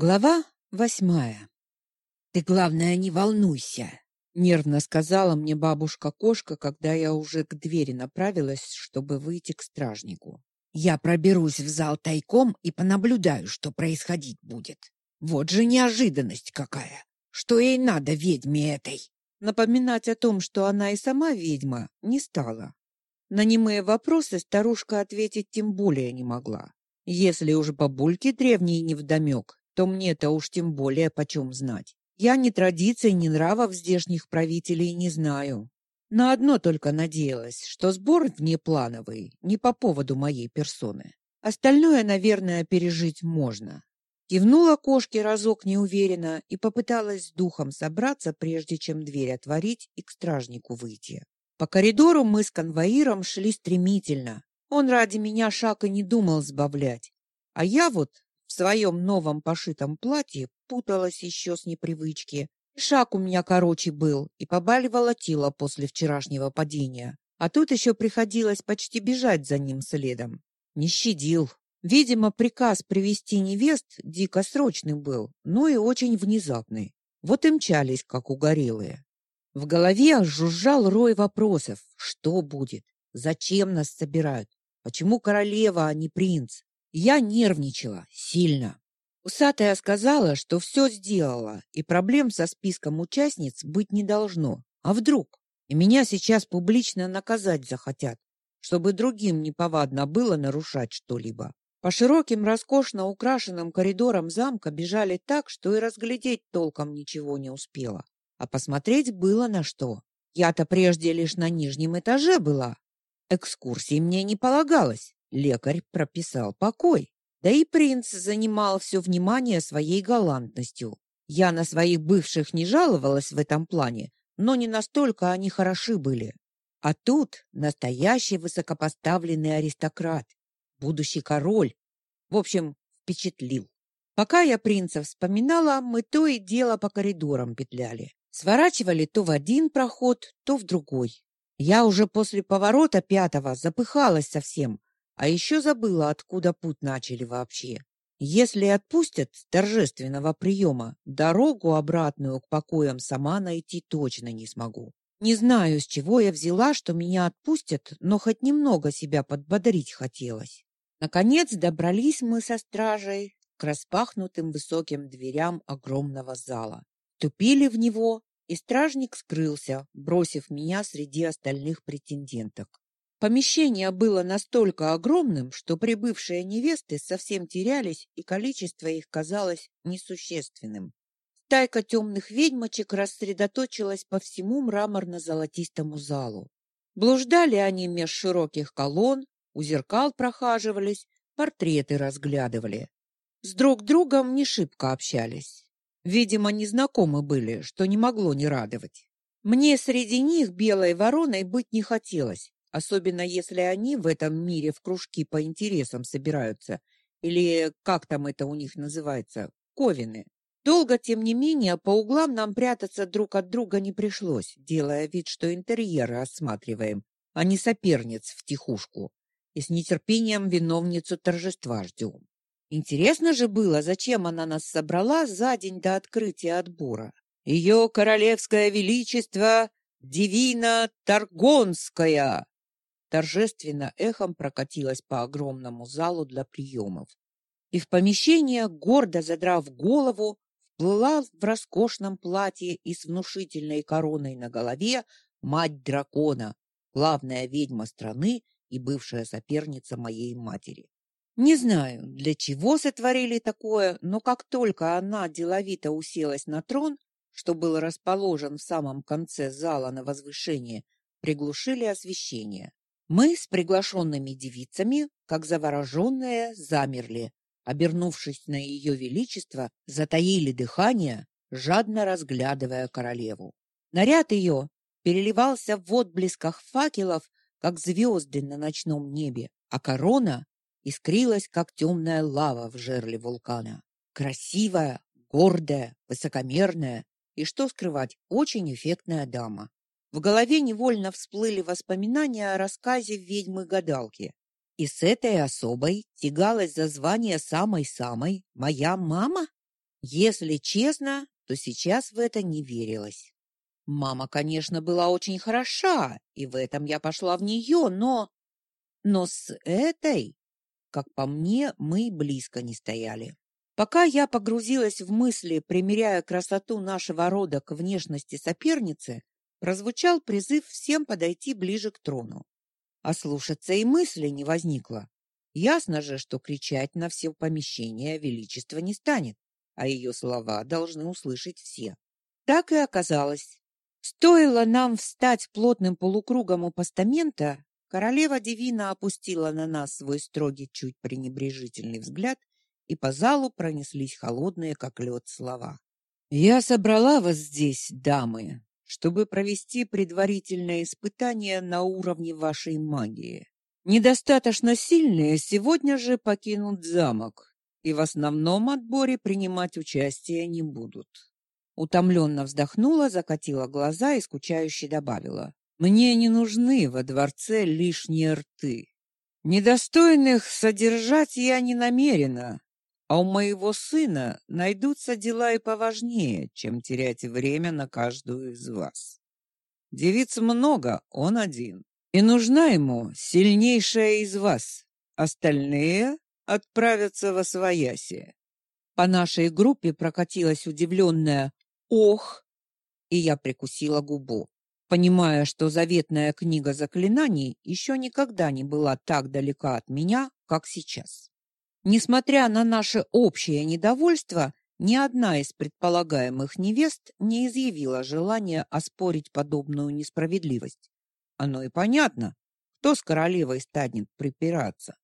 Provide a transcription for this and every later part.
Глава восьмая. Ты главное не волнуйся, нервно сказала мне бабушка-кошка, когда я уже к двери направилась, чтобы выйти к стражнику. Я проберусь в зал тайком и понаблюдаю, что происходить будет. Вот же неожиданность какая. Что ей надо ведьме этой? Напоминать о том, что она и сама ведьма, не стала. На немые вопросы старушка ответить тем более не могла. Если уже бабульки древние невдомек, то мне-то уж тем более почем знать. Я ни традиций, ни нравов здешних правителей не знаю. На одно только надеялась, что сбор внеплановый, не по поводу моей персоны. Остальное, наверное, пережить можно. Кивнула кошке разок неуверенно и попыталась с духом собраться, прежде чем дверь отворить и к стражнику выйти. По коридору мы с конвоиром шли стремительно. Он ради меня шаг и не думал сбавлять. А я вот в своем новом пошитом платье путалась еще с непривычки. Шаг у меня короче был, и побаливало тело после вчерашнего падения. А тут еще приходилось почти бежать за ним следом. Не щадил. Видимо, приказ привести невест дико срочный был, но и очень внезапный. Вот и мчались, как угорелые. В голове жужжал рой вопросов. Что будет? Зачем нас собирают? Почему королева, а не принц? Я нервничала сильно. Усатая сказала, что все сделала, и проблем со списком участниц быть не должно. А вдруг? И меня сейчас публично наказать захотят, чтобы другим неповадно было нарушать что-либо. По широким, роскошно украшенным коридорам замка бежали так, что и разглядеть толком ничего не успела. А посмотреть было на что. Я-то прежде лишь на нижнем этаже была. Экскурсии мне не полагалось. Лекарь прописал покой. Да и принц занимал все внимание своей галантностью. Я на своих бывших не жаловалась в этом плане, но не настолько они хороши были. А тут настоящий высокопоставленный аристократ, будущий король. В общем, впечатлил. Пока я принца вспоминала, мы то и дело по коридорам петляли. Сворачивали то в один проход, то в другой. Я уже после поворота пятого запыхалась совсем, а еще забыла, откуда путь начали вообще. Если отпустят с торжественного приема, дорогу обратную к покоям сама найти точно не смогу. Не знаю, с чего я взяла, что меня отпустят, но хоть немного себя подбодрить хотелось. Наконец добрались мы со стражей к распахнутым высоким дверям огромного зала. Тупили в него, и стражник скрылся, бросив меня среди остальных претенденток. Помещение было настолько огромным, что прибывшие невесты совсем терялись, и количество их казалось несущественным. Стайка темных ведьмочек рассредоточилась по всему мраморно-золотистому залу. Блуждали они меж широких колонн, у зеркал прохаживались, портреты разглядывали. С друг другом не шибко общались. Видимо, незнакомы были, что не могло не радовать. Мне среди них белой вороной быть не хотелось, особенно если они в этом мире в кружки по интересам собираются, или как там это у них называется, ковины. Долго, тем не менее, по углам нам прятаться друг от друга не пришлось, делая вид, что интерьеры осматриваем, а не соперниц в тихушку, и с нетерпением виновницу торжества ждем. Интересно же было, зачем она нас собрала за день до открытия отбора. Ее королевское величество Дивина Таргонская торжественно эхом прокатилась по огромному залу для приемов. И в помещение, гордо задрав голову, вплыла в роскошном платье и с внушительной короной на голове мать дракона, главная ведьма страны и бывшая соперница моей матери. Не знаю, для чего сотворили такое, но как только она деловито уселась на трон, что был расположен в самом конце зала на возвышении, приглушили освещение. Мы с приглашенными девицами, как завороженные, замерли, обернувшись на ее величество, затаили дыхание, жадно разглядывая королеву. Наряд ее переливался в отблесках факелов, как звезды на ночном небе, а корона искрилась, как темная лава в жерле вулкана. Красивая, гордая, высокомерная и, что скрывать, очень эффектная дама. В голове невольно всплыли воспоминания о рассказе ведьмы-гадалки. И с этой особой тягалась за звание самой-самой моя мама? Если честно, то сейчас в это не верилось. Мама, конечно, была очень хороша, и в этом я пошла в нее, но... Но с этой, как по мне, мы близко не стояли. Пока я погрузилась в мысли, примеряя красоту нашего рода к внешности соперницы, прозвучал призыв всем подойти ближе к трону. А слушаться и мысли не возникло. Ясно же, что кричать на все помещение величество не станет, а ее слова должны услышать все. Так и оказалось. Стоило нам встать плотным полукругом у постамента, королева Девина опустила на нас свой строгий, чуть пренебрежительный взгляд, и по залу пронеслись холодные, как лед, слова. «Я собрала вас здесь, дамы, чтобы провести предварительное испытание на уровне вашей магии. Недостаточно сильные сегодня же покинут замок и в основном отборе принимать участие не будут. Утомленно вздохнула, закатила глаза и скучающе добавила: "Мне не нужны во дворце лишние рты. Недостойных содержать я не намерена, а у моего сына найдутся дела и поважнее, чем терять время на каждую из вас. Девиц много, он один. И нужна ему сильнейшая из вас. Остальные отправятся во свояси. По нашей группе прокатилась удивленная «Ох!» и я прикусила губу, понимая, что заветная книга заклинаний еще никогда не была так далека от меня, как сейчас. Несмотря на наше общее недовольство, ни одна из предполагаемых невест не изъявила желания оспорить подобную несправедливость. Оно и понятно, кто с королевой станет припираться.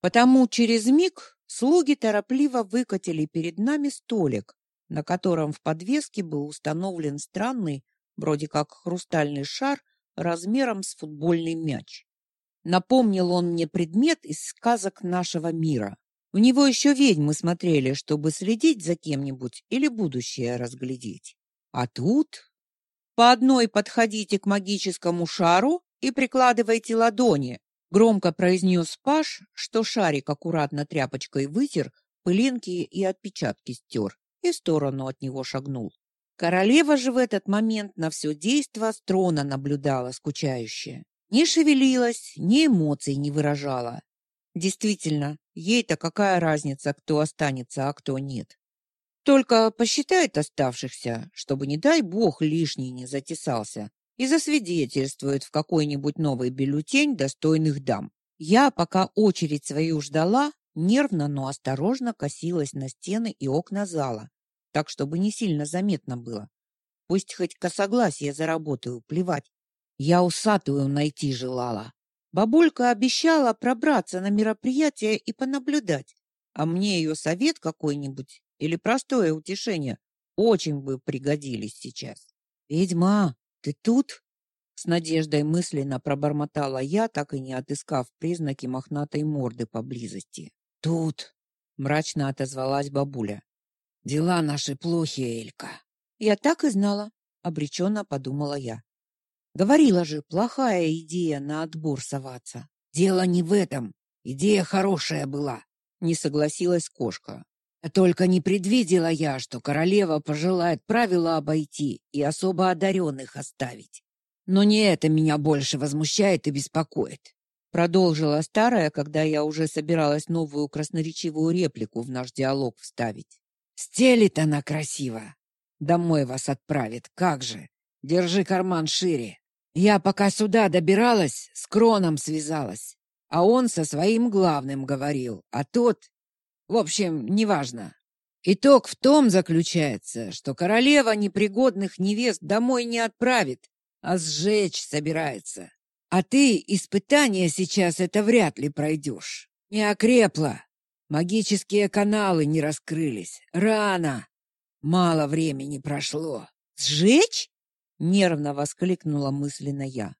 Потому через миг слуги торопливо выкатили перед нами столик, на котором в подвеске был установлен странный, вроде как хрустальный шар размером с футбольный мяч. Напомнил он мне предмет из сказок нашего мира. В него еще ведьмы смотрели, чтобы следить за кем-нибудь или будущее разглядеть. А тут по одной подходите к магическому шару и прикладывайте ладони. Громко произнес Паш, что шарик аккуратно тряпочкой вытер, пылинки и отпечатки стер, и в сторону от него шагнул. Королева же в этот момент на все действо с трона наблюдала скучающе. Не шевелилась, ни эмоций не выражала. Действительно, ей-то какая разница, кто останется, а кто нет. Только посчитает оставшихся, чтобы, не дай бог, лишний не затесался, и засвидетельствует в какой-нибудь новый бюллетень достойных дам. Я, пока очередь свою ждала, нервно, но осторожно косилась на стены и окна зала, так, чтобы не сильно заметно было. Пусть хоть косогласие заработаю, плевать. Я усатую найти желала. Бабулька обещала пробраться на мероприятие и понаблюдать, а мне ее совет какой-нибудь или простое утешение очень бы пригодились сейчас. «Ведьма, ты тут?» С надеждой мысленно пробормотала я, так и не отыскав признаки мохнатой морды поблизости. «Тут!» — мрачно отозвалась бабуля. «Дела наши плохи, Элька». «Я так и знала», — обреченно подумала я. Говорила же, плохая идея на отбор соваться. Дело не в этом. Идея хорошая была, не согласилась кошка. Только не предвидела я, что королева пожелает правила обойти и особо одаренных оставить. Но не это меня больше возмущает и беспокоит. Продолжила старая, когда я уже собиралась новую красноречивую реплику в наш диалог вставить. Стелит она красиво. Домой вас отправит, как же. Держи карман шире. Я пока сюда добиралась, с Кроном связалась. А он со своим главным говорил, а тот в общем, неважно. Итог в том заключается, что королева непригодных невест домой не отправит, а сжечь собирается. А ты испытания сейчас это вряд ли пройдешь. Не окрепла. Магические каналы не раскрылись. Рано. Мало времени прошло. Сжечь? Нервно воскликнула мысленно я.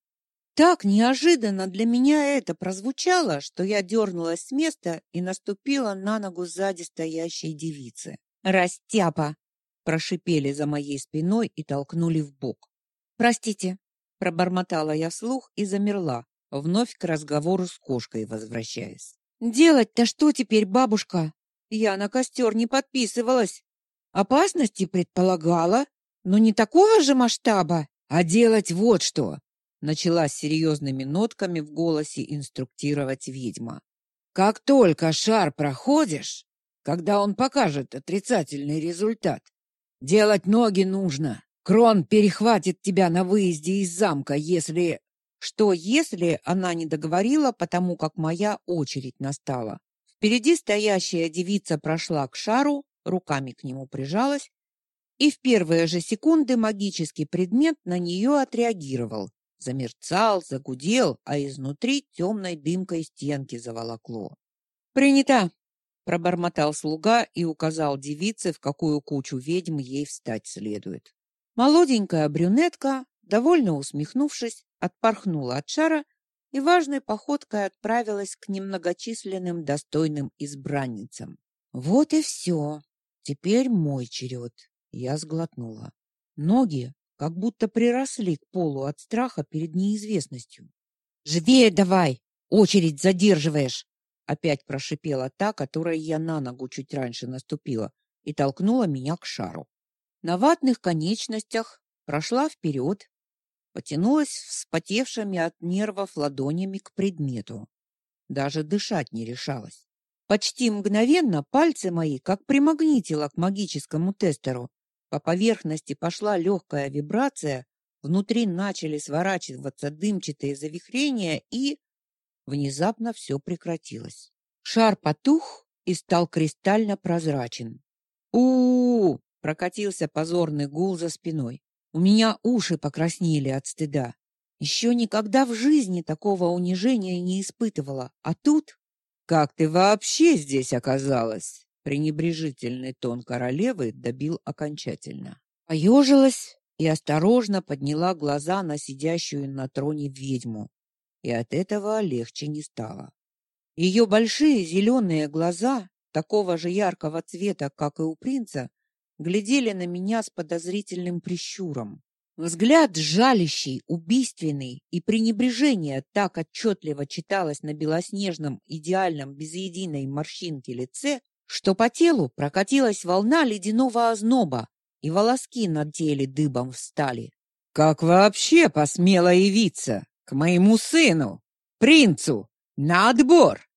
Так неожиданно для меня это прозвучало, что я дернулась с места и наступила на ногу сзади стоящей девицы. «Растяпа!» – прошипели за моей спиной и толкнули в бок. «Простите», – пробормотала я вслух и замерла, вновь к разговору с кошкой возвращаясь. «Делать-то что теперь, бабушка? Я на костер не подписывалась!» Опасности предполагала, но не такого же масштаба. А делать вот что, начала с серьезными нотками в голосе инструктировать ведьма. Как только шар проходишь, когда он покажет отрицательный результат, делать ноги нужно. Крон перехватит тебя на выезде из замка, если что если она не договорила, потому как моя очередь настала. Впереди стоящая девица прошла к шару, руками к нему прижалась и в первые же секунды магический предмет на нее отреагировал. Замерцал, загудел, а изнутри темной дымкой стенки заволокло. «Принято!» — пробормотал слуга и указал девице, в какую кучу ведьм ей встать следует. Молоденькая брюнетка, довольно усмехнувшись, отпорхнула от шара и важной походкой отправилась к немногочисленным достойным избранницам. Вот и все. Теперь мой черед. Я сглотнула. Ноги как будто приросли к полу от страха перед неизвестностью. «Живее давай! Очередь задерживаешь!» Опять прошипела та, которой я на ногу чуть раньше наступила, и толкнула меня к шару. На ватных конечностях прошла вперед, потянулась вспотевшими от нервов ладонями к предмету. Даже дышать не решалась. Почти мгновенно пальцы мои как примагнитило к магическому тестеру, по поверхности пошла легкая вибрация, внутри начали сворачиваться дымчатые завихрения, и внезапно все прекратилось. Шар потух и стал кристально прозрачен. у у, прокатился позорный гул за спиной. У меня уши покраснели от стыда. Еще никогда в жизни такого унижения не испытывала, а тут как ты вообще здесь оказалась? Пренебрежительный тон королевы добил окончательно. Поежилась и осторожно подняла глаза на сидящую на троне ведьму. И от этого легче не стало. Ее большие зеленые глаза, такого же яркого цвета, как и у принца, глядели на меня с подозрительным прищуром. Взгляд жалящий, убийственный, и пренебрежение так отчетливо читалось на белоснежном, идеальном, без единой морщинки лице, что по телу прокатилась волна ледяного озноба, и волоски на теле дыбом встали. «Как вообще посмела явиться к моему сыну, принцу, на отбор?»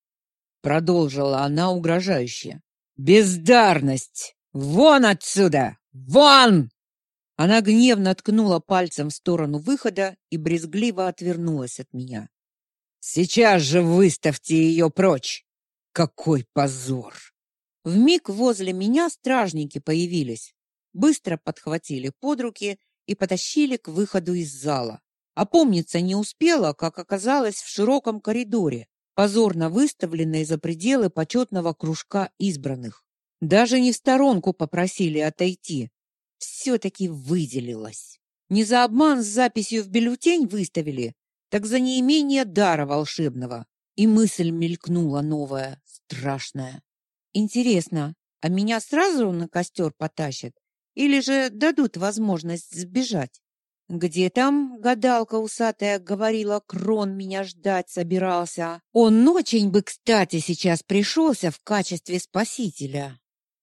Продолжила она угрожающе. «Бездарность! Вон отсюда! Вон!» Она гневно ткнула пальцем в сторону выхода и брезгливо отвернулась от меня. «Сейчас же выставьте ее прочь! Какой позор!» В миг возле меня стражники появились, быстро подхватили под руки и потащили к выходу из зала. Опомниться не успела, как оказалась в широком коридоре, позорно выставленной за пределы почетного кружка избранных. Даже не в сторонку попросили отойти. Все-таки выделилась. Не за обман с записью в бюллетень выставили, так за неимение дара волшебного. И мысль мелькнула новая, страшная. Интересно, а меня сразу на костер потащат или же дадут возможность сбежать? Где там гадалка усатая говорила, Крон меня ждать собирался. Он очень бы, кстати, сейчас пришелся в качестве спасителя.